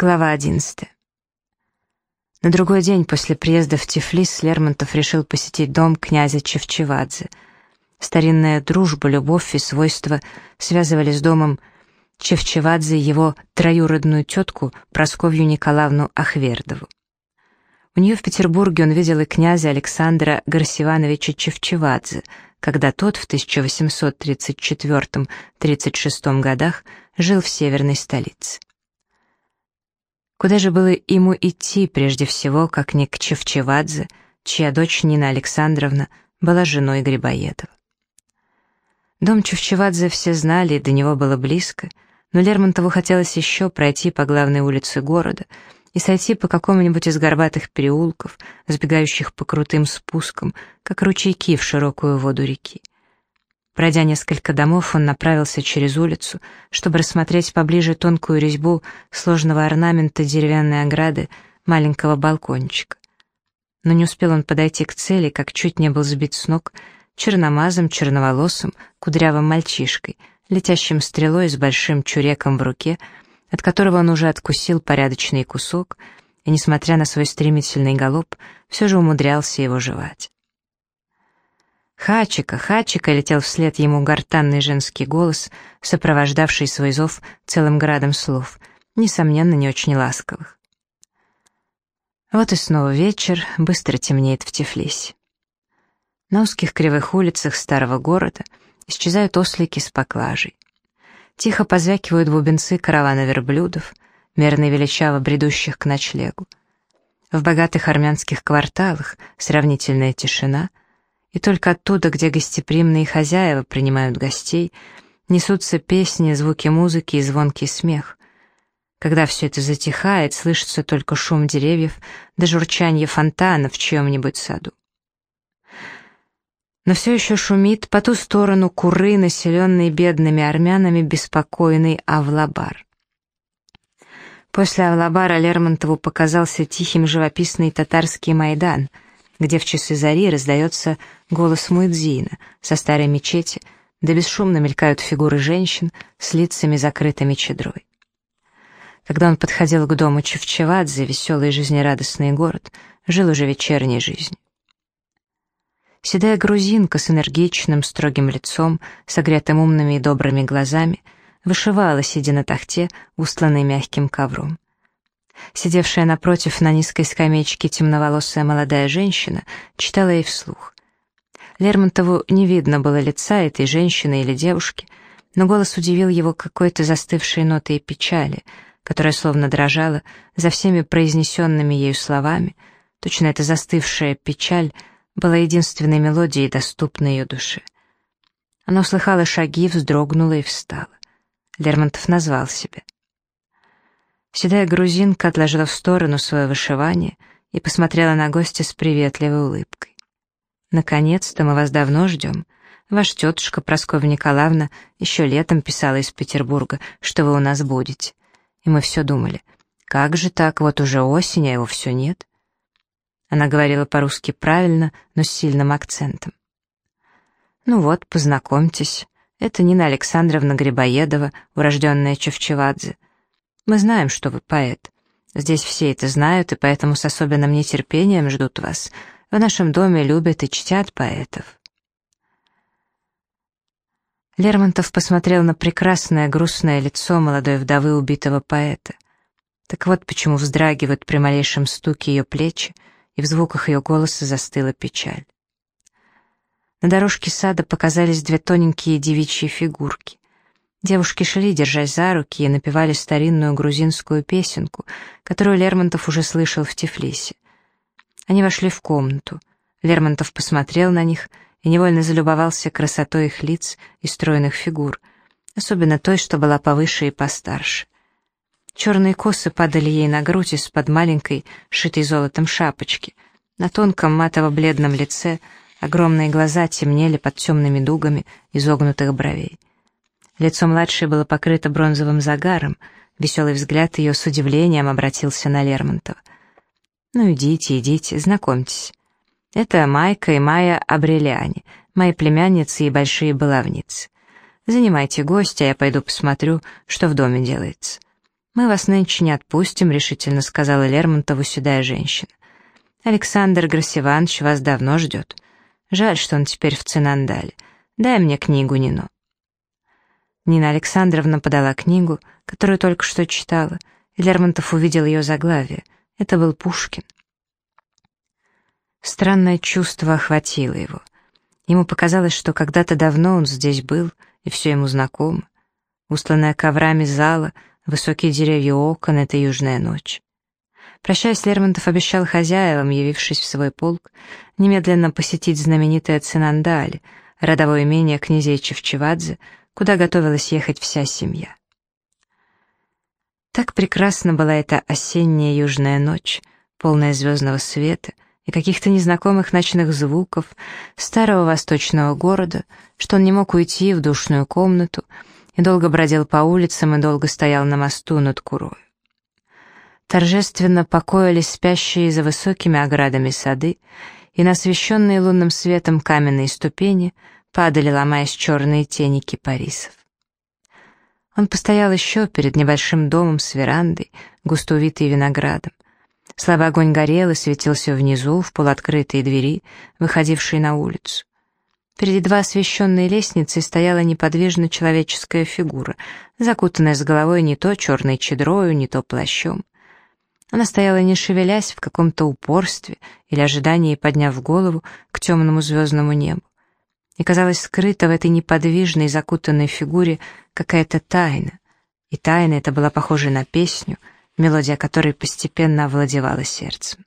Глава 11. На другой день после приезда в Тифлис Лермонтов решил посетить дом князя Чевчевадзе. Старинная дружба, любовь и свойства связывали с домом Чевчевадзе его троюродную тетку Просковью Николаевну Ахвердову. У нее в Петербурге он видел и князя Александра Гарсивановича Чевчевадзе, когда тот в 1834-36 годах жил в северной столице. Куда же было ему идти прежде всего, как не к Чевчевадзе, чья дочь Нина Александровна была женой Грибоедова. Дом Чевчевадзе все знали, и до него было близко, но Лермонтову хотелось еще пройти по главной улице города и сойти по какому-нибудь из горбатых переулков, сбегающих по крутым спускам, как ручейки в широкую воду реки. Пройдя несколько домов, он направился через улицу, чтобы рассмотреть поближе тонкую резьбу сложного орнамента деревянной ограды маленького балкончика. Но не успел он подойти к цели, как чуть не был сбит с ног черномазым, черноволосым, кудрявым мальчишкой, летящим стрелой с большим чуреком в руке, от которого он уже откусил порядочный кусок, и, несмотря на свой стремительный галоп, все же умудрялся его жевать. «Хачика, Хачика!» — летел вслед ему гортанный женский голос, сопровождавший свой зов целым градом слов, несомненно, не очень ласковых. Вот и снова вечер, быстро темнеет в Тифлисе. На узких кривых улицах старого города исчезают ослики с поклажей. Тихо позвякивают бубенцы каравана верблюдов, мерно величаво бредущих к ночлегу. В богатых армянских кварталах сравнительная тишина — и только оттуда, где гостеприимные хозяева принимают гостей, несутся песни, звуки музыки и звонкий смех. Когда все это затихает, слышится только шум деревьев да журчанье фонтана в чьем-нибудь саду. Но все еще шумит по ту сторону куры, населенной бедными армянами, беспокойный Авлабар. После Авлабара Лермонтову показался тихим живописный татарский Майдан — где в часы зари раздается голос Муэдзина со старой мечети, да бесшумно мелькают фигуры женщин с лицами закрытыми чедрой. Когда он подходил к дому Чевчевадзе, веселый и жизнерадостный город, жил уже вечерней жизнью. Седая грузинка с энергичным, строгим лицом, согретым умными и добрыми глазами, вышивала, сидя на тахте, устланной мягким ковром. Сидевшая напротив на низкой скамеечке темноволосая молодая женщина читала ей вслух. Лермонтову не видно было лица этой женщины или девушки, но голос удивил его какой-то застывшей нотой печали, которая словно дрожала за всеми произнесенными ею словами. Точно эта застывшая печаль была единственной мелодией, доступной ее душе. Она услыхала шаги, вздрогнула и встала. Лермонтов назвал себя — Седая грузинка отложила в сторону свое вышивание и посмотрела на гостя с приветливой улыбкой. «Наконец-то мы вас давно ждем. Ваша тетушка Прасковья Николаевна еще летом писала из Петербурга, что вы у нас будете. И мы все думали, как же так, вот уже осень, а его все нет?» Она говорила по-русски правильно, но с сильным акцентом. «Ну вот, познакомьтесь, это Нина Александровна Грибоедова, урожденная Чевчевадзе. Мы знаем, что вы поэт. Здесь все это знают, и поэтому с особенным нетерпением ждут вас. В нашем доме любят и чтят поэтов». Лермонтов посмотрел на прекрасное грустное лицо молодой вдовы убитого поэта. Так вот почему вздрагивают при малейшем стуке ее плечи, и в звуках ее голоса застыла печаль. На дорожке сада показались две тоненькие девичьи фигурки. Девушки шли, держась за руки, и напевали старинную грузинскую песенку, которую Лермонтов уже слышал в Тифлисе. Они вошли в комнату. Лермонтов посмотрел на них и невольно залюбовался красотой их лиц и стройных фигур, особенно той, что была повыше и постарше. Черные косы падали ей на грудь из-под маленькой, шитой золотом шапочки. На тонком матово-бледном лице огромные глаза темнели под темными дугами изогнутых бровей. Лицо младшей было покрыто бронзовым загаром, веселый взгляд ее с удивлением обратился на Лермонтова. «Ну идите, идите, знакомьтесь. Это Майка и Майя Абрелиани, мои племянницы и большие баловницы. Занимайте гостя, я пойду посмотрю, что в доме делается. «Мы вас нынче не отпустим», — решительно сказала Лермонтову седая женщина. «Александр Грасиванович вас давно ждет. Жаль, что он теперь в Цинандале. Дай мне книгу, Нино». Нина Александровна подала книгу, которую только что читала, и Лермонтов увидел ее заглавие. Это был Пушкин. Странное чувство охватило его. Ему показалось, что когда-то давно он здесь был, и все ему знакомо. Устланная коврами зала, высокие деревья окон — это южная ночь. Прощаясь, Лермонтов обещал хозяевам, явившись в свой полк, немедленно посетить знаменитое Цинандаль, родовое имение князей Чевчевадзе, куда готовилась ехать вся семья. Так прекрасна была эта осенняя южная ночь, полная звездного света и каких-то незнакомых ночных звуков старого восточного города, что он не мог уйти в душную комнату и долго бродил по улицам и долго стоял на мосту над Курой. Торжественно покоились спящие за высокими оградами сады, и на освещенные лунным светом каменные ступени падали, ломаясь черные тени кипарисов. Он постоял еще перед небольшим домом с верандой, густо увитой виноградом. Слабый огонь горел и светился внизу, в полуоткрытые двери, выходившие на улицу. Перед едва освещенной лестницей стояла неподвижно человеческая фигура, закутанная с головой не то черной чедрою, не то плащом. Она стояла не шевелясь в каком-то упорстве или ожидании, подняв голову к темному звездному небу. И казалось, скрыта в этой неподвижной, закутанной фигуре какая-то тайна. И тайна эта была похожа на песню, мелодия которой постепенно овладевала сердцем.